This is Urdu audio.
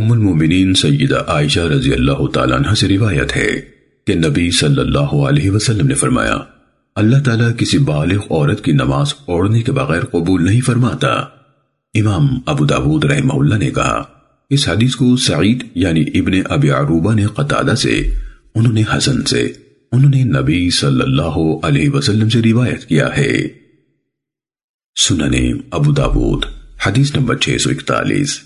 ام المومنین سیدہ عائشہ رضی اللہ تعالیٰ عنہ سے روایت ہے کہ نبی صلی اللہ علیہ وسلم نے فرمایا، اللہ تعالیٰ کسی بالغ عورت کی نماز اوڑھنے کے بغیر قبول نہیں فرماتا۔ امام ابو داود رحمہ اللہ نے کہا، اس حدیث کو سعید یعنی ابن ابی عروبہ نے قطادہ سے، انہوں نے حسن سے، انہوں نے نبی صلی اللہ علیہ وسلم سے روایت کیا ہے۔ سننے ابو داود، حدیث نمبر 641